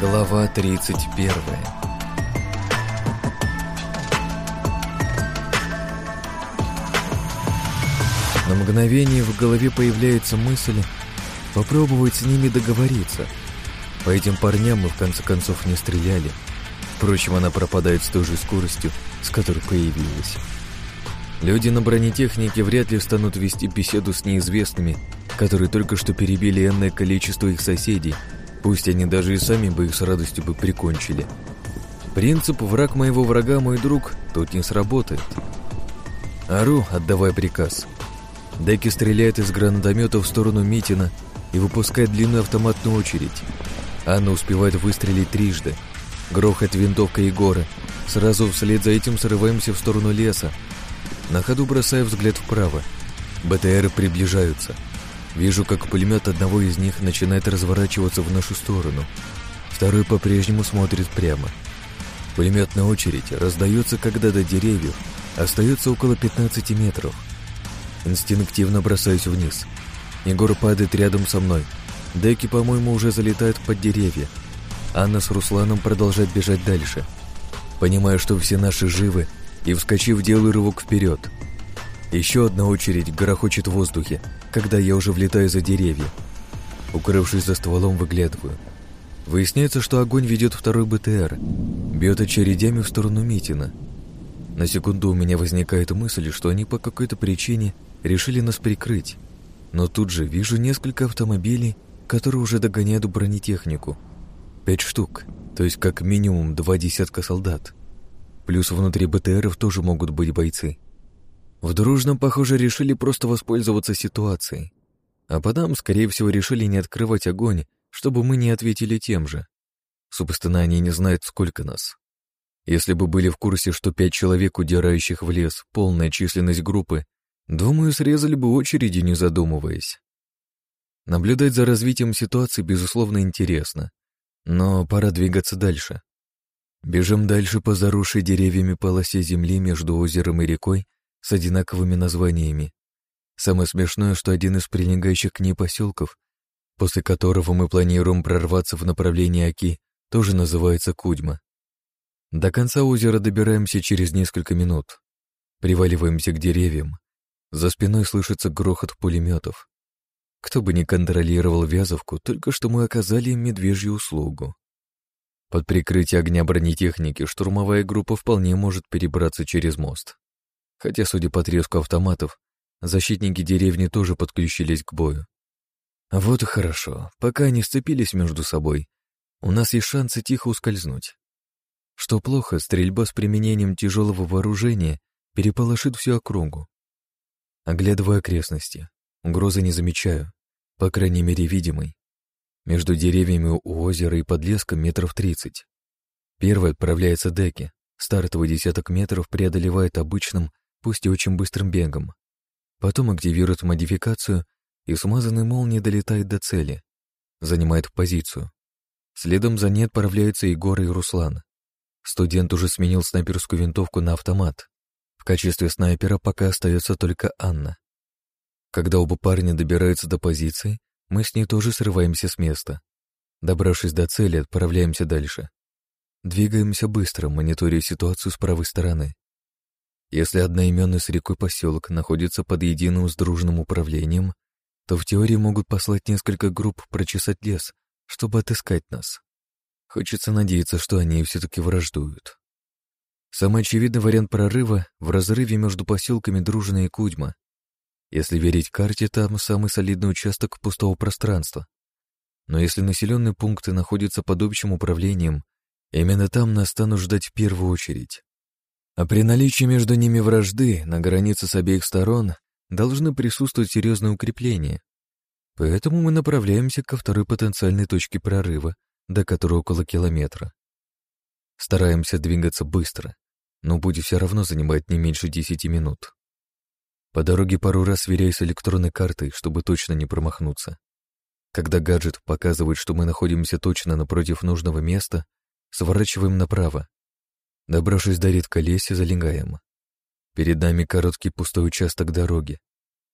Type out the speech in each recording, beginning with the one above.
Глава 31 На мгновение в голове появляется мысль попробовать с ними договориться. По этим парням мы в конце концов не стреляли. Впрочем, она пропадает с той же скоростью, с которой появилась. Люди на бронетехнике вряд ли станут вести беседу с неизвестными, которые только что перебили энное количество их соседей, пусть они даже и сами бы их с радостью бы прикончили. Принцип «враг моего врага мой друг» тут не сработает. Ару, отдавая приказ. Деки стреляет из гранатомета в сторону Митина и выпускает длинную автоматную очередь. Анна успевает выстрелить трижды. Грохот винтовка Егора. Сразу вслед за этим срываемся в сторону леса. На ходу бросаю взгляд вправо. БТРы приближаются. Вижу, как пулемет одного из них начинает разворачиваться в нашу сторону. Второй по-прежнему смотрит прямо. Пулеметная очередь раздается, когда до деревьев остается около 15 метров. Инстинктивно бросаюсь вниз. Егор падает рядом со мной. Деки, по-моему, уже залетают под деревья. Анна с Русланом продолжают бежать дальше. Понимаю, что все наши живы, и, вскочив, делаю рывок вперед. Еще одна очередь грохочет в воздухе, когда я уже влетаю за деревья. Укрывшись за стволом, выглядываю. Выясняется, что огонь ведет второй БТР. Бьет очередями в сторону Митина. На секунду у меня возникает мысль, что они по какой-то причине решили нас прикрыть. Но тут же вижу несколько автомобилей, которые уже догоняют бронетехнику. Пять штук, то есть как минимум два десятка солдат. Плюс внутри БТРов тоже могут быть бойцы. В дружном, похоже, решили просто воспользоваться ситуацией. А потом, скорее всего, решили не открывать огонь, чтобы мы не ответили тем же. Собственно, они не знают, сколько нас. Если бы были в курсе, что пять человек, удирающих в лес, полная численность группы, думаю, срезали бы очереди, не задумываясь. Наблюдать за развитием ситуации, безусловно, интересно. Но пора двигаться дальше. Бежим дальше по заросшей деревьями полосе земли между озером и рекой с одинаковыми названиями. Самое смешное, что один из прилегающих к ней поселков, после которого мы планируем прорваться в направлении Оки, тоже называется Кудьма. До конца озера добираемся через несколько минут. Приваливаемся к деревьям. За спиной слышится грохот пулеметов. Кто бы ни контролировал Вязовку, только что мы оказали им медвежью услугу. Под прикрытие огня бронетехники штурмовая группа вполне может перебраться через мост. Хотя, судя по треску автоматов, защитники деревни тоже подключились к бою. Вот и хорошо, пока они сцепились между собой, у нас есть шансы тихо ускользнуть. Что плохо, стрельба с применением тяжелого вооружения переполошит всю округу. Оглядываю окрестности, угрозы не замечаю, по крайней мере видимой. Между деревьями у озера и подлеском метров тридцать. Первый отправляется Деки. Стартовый десяток метров преодолевает обычным, пусть и очень быстрым бегом. Потом активирует модификацию, и смазанный молнией долетает до цели. Занимает позицию. Следом за ней отправляются Егор и Руслан. Студент уже сменил снайперскую винтовку на автомат. В качестве снайпера пока остается только Анна. Когда оба парня добираются до позиции, мы с ней тоже срываемся с места. Добравшись до цели, отправляемся дальше. Двигаемся быстро, мониторя ситуацию с правой стороны. Если одноименный с рекой поселок находится под единым сдружным управлением, то в теории могут послать несколько групп прочесать лес, чтобы отыскать нас. Хочется надеяться, что они все-таки враждуют. Самый очевидный вариант прорыва в разрыве между поселками Дружина и Кудьма. Если верить карте, там самый солидный участок пустого пространства. Но если населенные пункты находятся под общим управлением, именно там нас станут ждать в первую очередь. А при наличии между ними вражды на границе с обеих сторон должны присутствовать серьезные укрепления. Поэтому мы направляемся ко второй потенциальной точке прорыва, до которой около километра. Стараемся двигаться быстро, но будет все равно занимать не меньше десяти минут. По дороге пару раз сверяюсь с электронной картой, чтобы точно не промахнуться. Когда гаджет показывает, что мы находимся точно напротив нужного места, сворачиваем направо. Добравшись до редколесья, залегаем. Перед нами короткий пустой участок дороги.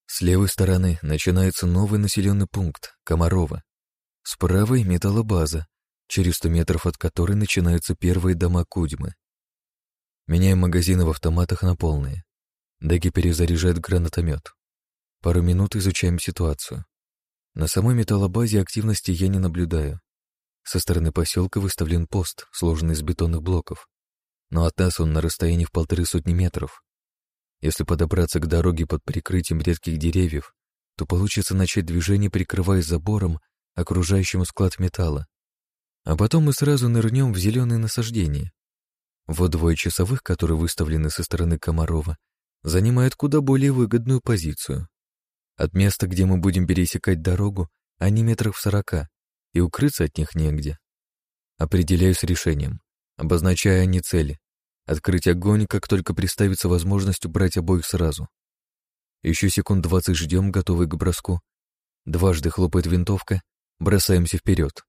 С левой стороны начинается новый населенный пункт — Комарова. С правой — металлобаза, через сто метров от которой начинаются первые дома Кудьмы. Меняем магазины в автоматах на полные. Деки перезаряжает гранатомет. Пару минут изучаем ситуацию. На самой металлобазе активности я не наблюдаю. Со стороны поселка выставлен пост, сложенный из бетонных блоков. Но от нас он на расстоянии в полторы сотни метров. Если подобраться к дороге под прикрытием редких деревьев, то получится начать движение, прикрываясь забором, окружающим склад металла. А потом мы сразу нырнем в зеленые насаждения. Вот двое часовых, которые выставлены со стороны Комарова, занимают куда более выгодную позицию. От места, где мы будем пересекать дорогу, они метров в сорока, и укрыться от них негде. Определяюсь решением, обозначая они цели. Открыть огонь, как только представится возможность убрать обоих сразу. Еще секунд двадцать ждем, готовый к броску. Дважды хлопает винтовка, бросаемся вперед.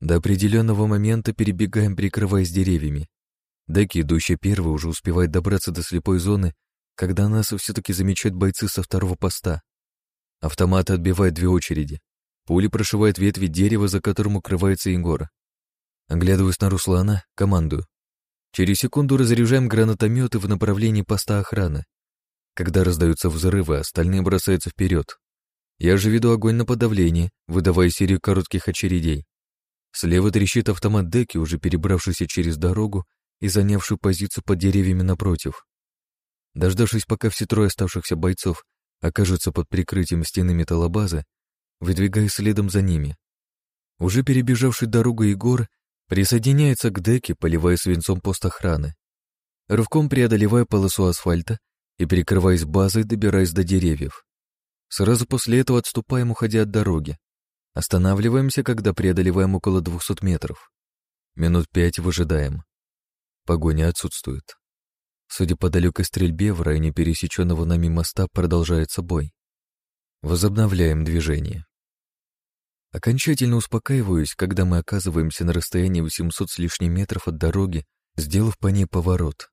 До определенного момента перебегаем, прикрываясь деревьями. Деки, идущие первый, уже успевает добраться до слепой зоны, когда нас все-таки замечают бойцы со второго поста. Автоматы отбивают две очереди. Пули прошивают ветви дерева, за которым укрывается Егор. Оглядываясь на Руслана, командую. Через секунду разряжаем гранатометы в направлении поста охраны. Когда раздаются взрывы, остальные бросаются вперед. Я же веду огонь на подавление, выдавая серию коротких очередей. Слева трещит автомат Деки, уже перебравшийся через дорогу и занявший позицию под деревьями напротив. Дождавшись, пока все трое оставшихся бойцов окажутся под прикрытием стены металлобазы, выдвигаясь следом за ними. Уже перебежавший дорогу Егор присоединяется к деке, поливая свинцом пост охраны. Рывком преодолевая полосу асфальта и, перекрываясь базой, добираясь до деревьев. Сразу после этого отступаем, уходя от дороги. Останавливаемся, когда преодолеваем около 200 метров. Минут пять выжидаем. Погоня отсутствует. Судя по далекой стрельбе, в районе пересеченного нами моста продолжается бой. Возобновляем движение. Окончательно успокаиваюсь, когда мы оказываемся на расстоянии 800 с лишним метров от дороги, сделав по ней поворот.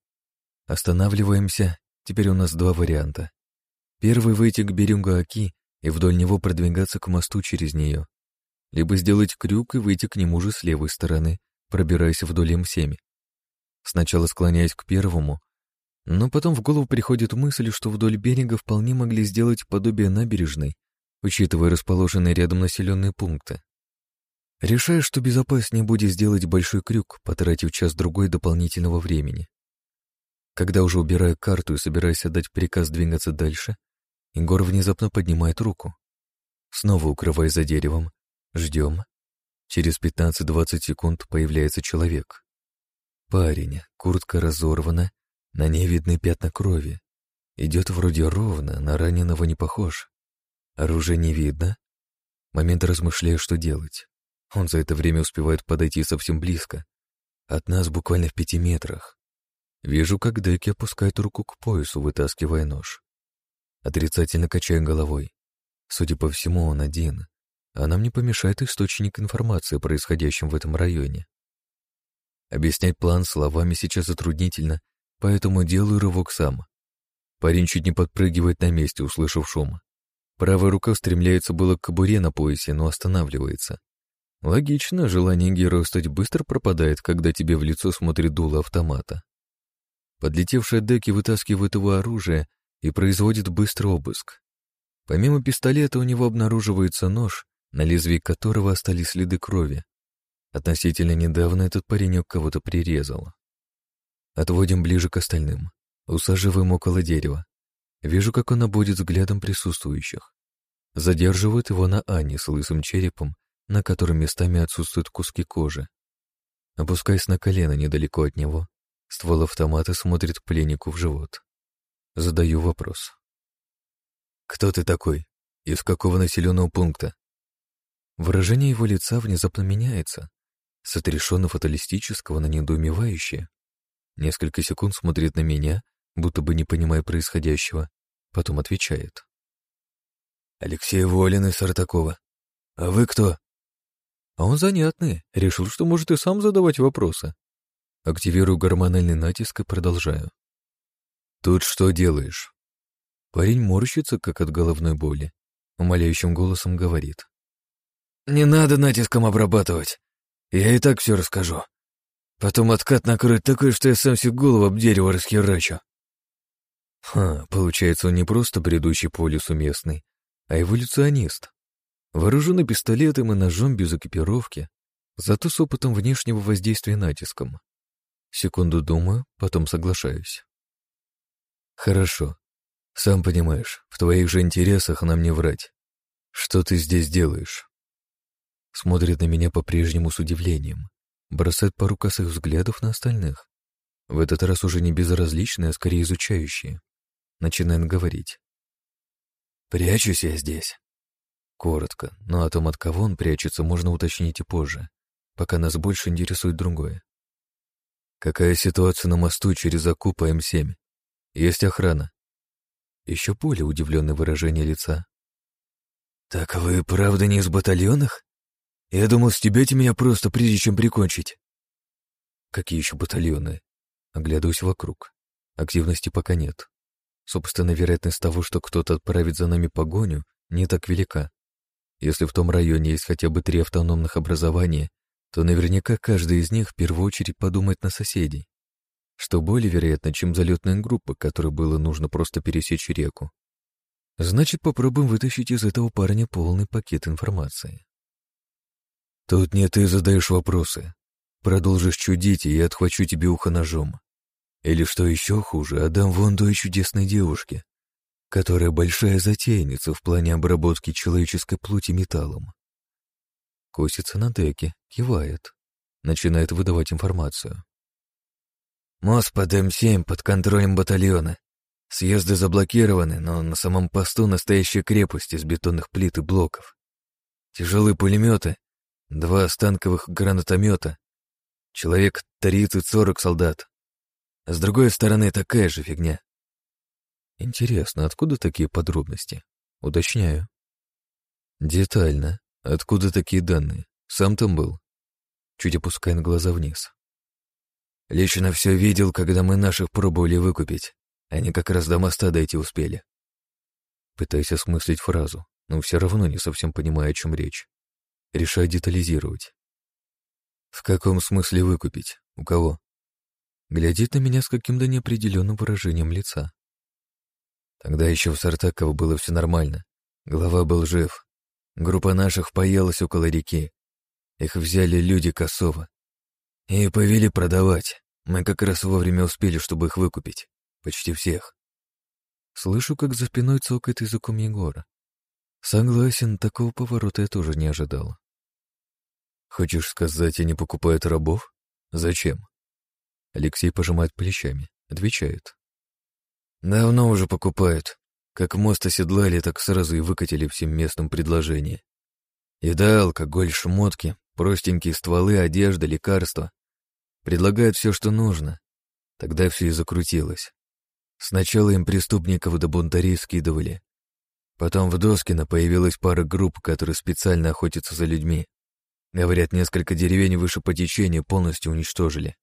Останавливаемся, теперь у нас два варианта. Первый — выйти к берегу Оки и вдоль него продвигаться к мосту через нее. Либо сделать крюк и выйти к нему же с левой стороны, пробираясь вдоль М7. Сначала склоняясь к первому, но потом в голову приходит мысль, что вдоль берега вполне могли сделать подобие набережной, учитывая расположенные рядом населенные пункты. Решаю, что безопаснее будет сделать большой крюк, потратив час-другой дополнительного времени. Когда уже убираю карту и собираюсь отдать приказ двигаться дальше, Егор внезапно поднимает руку. Снова укрываясь за деревом, ждем. Через 15-20 секунд появляется человек. Парень, куртка разорвана, на ней видны пятна крови. Идет вроде ровно, на раненого не похож. Оружия не видно. Момент размышляю, что делать. Он за это время успевает подойти совсем близко. От нас буквально в пяти метрах. Вижу, как Деки опускает руку к поясу, вытаскивая нож. Отрицательно качаю головой. Судя по всему, он один, а нам не помешает источник информации о происходящем в этом районе. Объяснять план словами сейчас затруднительно, поэтому делаю рывок сам. Парень чуть не подпрыгивает на месте, услышав шум. Правая рука стремляется было к кобуре на поясе, но останавливается. Логично, желание героя стать быстро пропадает, когда тебе в лицо смотрит дуло автомата. Подлетевшая Деки вытаскивает его оружие и производит быстрый обыск. Помимо пистолета у него обнаруживается нож, на лезвии которого остались следы крови. Относительно недавно этот паренек кого-то прирезал. Отводим ближе к остальным. Усаживаем около дерева. Вижу, как он обводит взглядом присутствующих. Задерживают его на Ане с лысым черепом, на котором местами отсутствуют куски кожи. Опускаясь на колено недалеко от него, ствол автомата смотрит пленнику в живот. Задаю вопрос. «Кто ты такой? Из какого населенного пункта?» Выражение его лица внезапно меняется. С отрешенно-фаталистического на недоумевающее. Несколько секунд смотрит на меня, будто бы не понимая происходящего, потом отвечает. «Алексей Волин из Сартакова. А вы кто?» А он занятный, решил, что может и сам задавать вопросы. Активирую гормональный натиск и продолжаю. «Тут что делаешь?» Парень морщится, как от головной боли. Умоляющим голосом говорит. «Не надо натиском обрабатывать. Я и так все расскажу. Потом откат накроет такой, что я сам себе голову об дерево расхерачу. Ха, получается, он не просто бредущий по лесу а эволюционист. Вооруженный пистолетом и ножом без экипировки, зато с опытом внешнего воздействия натиском. Секунду думаю, потом соглашаюсь. Хорошо. Сам понимаешь, в твоих же интересах нам не врать. Что ты здесь делаешь? Смотрит на меня по-прежнему с удивлением, бросает пару косых взглядов на остальных. В этот раз уже не безразличные, а скорее изучающие. Начинает говорить. «Прячусь я здесь». Коротко, но о том, от кого он прячется, можно уточнить и позже, пока нас больше интересует другое. Какая ситуация на мосту через Акупа М7? Есть охрана. Еще более удивленное выражение лица. «Так вы правда не из батальонах? Я думал, стебете меня просто, прежде чем прикончить». «Какие еще батальоны?» Оглядываюсь вокруг. Активности пока нет. Собственно, вероятность того, что кто-то отправит за нами погоню, не так велика. Если в том районе есть хотя бы три автономных образования, то наверняка каждый из них в первую очередь подумает на соседей, что более вероятно, чем залетная группа, которой было нужно просто пересечь реку. Значит, попробуем вытащить из этого парня полный пакет информации. Тут не ты задаешь вопросы. Продолжишь чудить, и я отхвачу тебе ухо ножом. Или, что еще хуже, отдам вон той чудесной девушке, которая большая затейница в плане обработки человеческой плоти металлом. Косится на деке, кивает, начинает выдавать информацию. Мост под М7 под контролем батальона. Съезды заблокированы, но на самом посту настоящая крепость из бетонных плит и блоков. Тяжелые пулеметы, два станковых гранатомета, человек 30-40 солдат. С другой стороны такая же фигня. Интересно, откуда такие подробности? Уточняю. Детально. Откуда такие данные? Сам там был? Чуть опуская глаза вниз. Лично все видел, когда мы наших пробовали выкупить. Они как раз до моста дойти успели. Пытаюсь осмыслить фразу, но все равно не совсем понимаю, о чем речь. Решаю детализировать. В каком смысле выкупить? У кого? Глядит на меня с каким-то неопределенным выражением лица. Тогда еще в Сартаково было все нормально. Глава был жив, Группа наших поелась около реки. Их взяли люди Косова. И повели продавать. Мы как раз вовремя успели, чтобы их выкупить. Почти всех. Слышу, как за спиной цокает языком Егора. Согласен, такого поворота я тоже не ожидал. Хочешь сказать, они покупают рабов? Зачем? Алексей пожимает плечами, отвечает. Давно уже покупают. Как мост оседлали, так сразу и выкатили всем местным предложение. Еда, алкоголь, шмотки, простенькие стволы, одежда, лекарства. Предлагают все, что нужно. Тогда все и закрутилось. Сначала им преступников до бунтарей скидывали. Потом в Доскино появилась пара групп, которые специально охотятся за людьми. Говорят, несколько деревень выше по течению полностью уничтожили.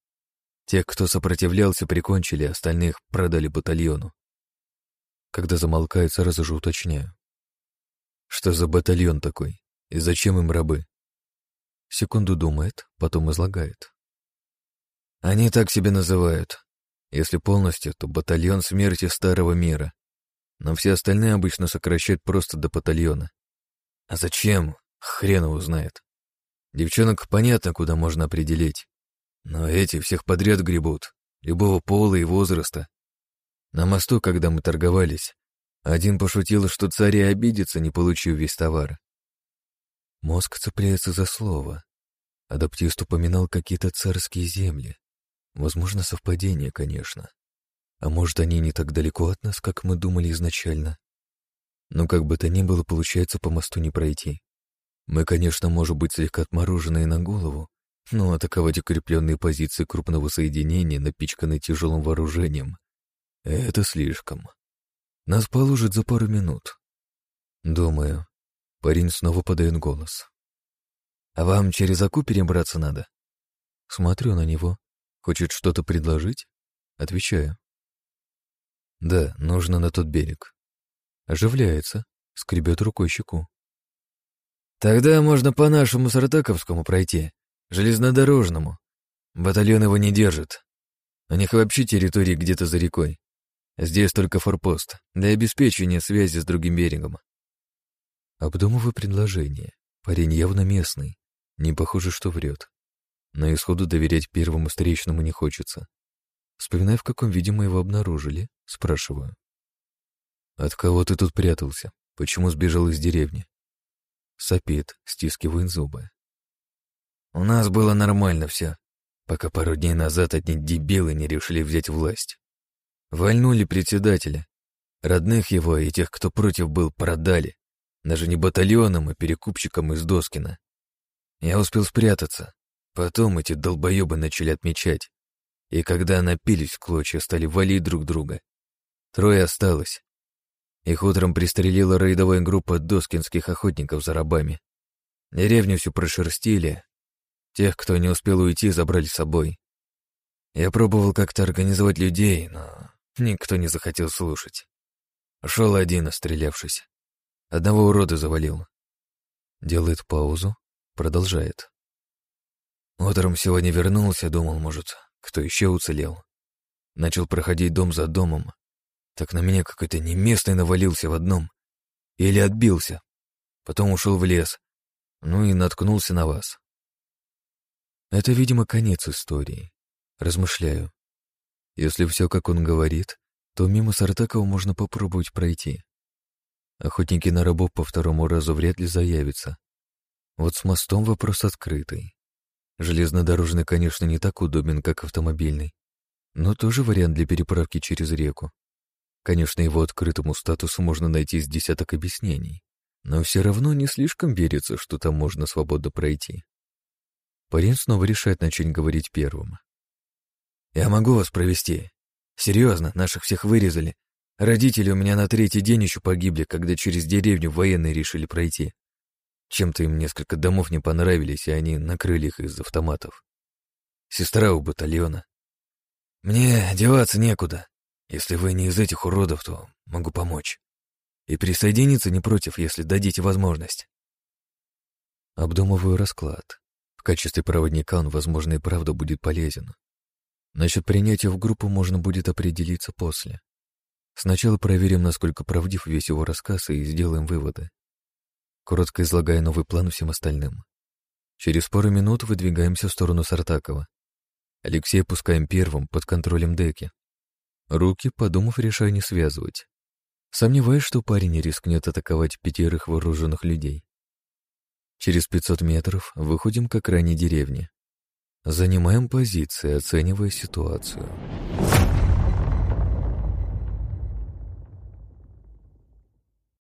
Тех, кто сопротивлялся, прикончили, остальных продали батальону. Когда замолкает, сразу же уточняю. Что за батальон такой? И зачем им рабы? Секунду думает, потом излагает. Они так себе называют. Если полностью, то батальон смерти старого мира. Но все остальные обычно сокращают просто до батальона. А зачем? Хрен его знает. Девчонок понятно, куда можно определить. Но эти всех подряд гребут, любого пола и возраста. На мосту, когда мы торговались, один пошутил, что царь обидится, не получив весь товар. Мозг цепляется за слово. Адаптист упоминал какие-то царские земли. Возможно, совпадение, конечно. А может, они не так далеко от нас, как мы думали изначально. Но как бы то ни было, получается по мосту не пройти. Мы, конечно, можем быть слегка отмороженные на голову, но атаковать укрепленные позиции крупного соединения, напичканные тяжелым вооружением, это слишком. Нас положат за пару минут. Думаю. Парень снова подает голос. А вам через Аку перебраться надо? Смотрю на него. Хочет что-то предложить? Отвечаю. Да, нужно на тот берег. Оживляется, скребет рукой щеку. Тогда можно по нашему Сартаковскому пройти. Железнодорожному. Батальон его не держит. У них вообще территория где-то за рекой. Здесь только форпост для обеспечения связи с другим берегом. Обдумываю предложение. Парень явно местный. Не похоже, что врет. На исходу доверять первому встречному не хочется. Вспоминая, в каком виде мы его обнаружили, спрашиваю. «От кого ты тут прятался? Почему сбежал из деревни?» Сопит, стискивает зубы. «У нас было нормально все, пока пару дней назад одни дебилы не решили взять власть. Вольнули председателя. Родных его и тех, кто против был, продали. Даже не батальоном, а перекупщикам из Доскина. Я успел спрятаться. Потом эти долбоебы начали отмечать. И когда напились в клочья, стали валить друг друга. Трое осталось. Их утром пристрелила рейдовая группа доскинских охотников за рабами. Деревню всю прошерстили. Тех, кто не успел уйти, забрали с собой. Я пробовал как-то организовать людей, но никто не захотел слушать. Шел один, острелявшись. Одного урода завалил. Делает паузу, продолжает. Утром сегодня вернулся, думал, может, кто еще уцелел. Начал проходить дом за домом, так на меня какой-то неместный навалился в одном. Или отбился. Потом ушел в лес. Ну и наткнулся на вас. Это, видимо, конец истории. Размышляю. Если все, как он говорит, то мимо Сартакова можно попробовать пройти. Охотники на рабов по второму разу вряд ли заявятся. Вот с мостом вопрос открытый. Железнодорожный, конечно, не так удобен, как автомобильный, но тоже вариант для переправки через реку. Конечно, его открытому статусу можно найти с десяток объяснений, но все равно не слишком верится, что там можно свободно пройти. Парень снова решает начать говорить первым. «Я могу вас провести. Серьезно, наших всех вырезали. Родители у меня на третий день еще погибли, когда через деревню военные решили пройти. Чем-то им несколько домов не понравились, и они накрыли их из автоматов. Сестра у батальона. Мне деваться некуда. Если вы не из этих уродов, то могу помочь. И присоединиться не против, если дадите возможность. Обдумываю расклад. Качестве проводника он, возможно, и правда будет полезен. Насчет принятия в группу можно будет определиться после. Сначала проверим, насколько правдив весь его рассказ, и сделаем выводы. Коротко излагая новый план всем остальным. Через пару минут выдвигаемся в сторону Сартакова. Алексея пускаем первым под контролем Деки, Руки, подумав, решаю не связывать. Сомневаюсь, что парень не рискнет атаковать пятерых вооруженных людей. Через 500 метров выходим к окраине деревни. Занимаем позиции, оценивая ситуацию.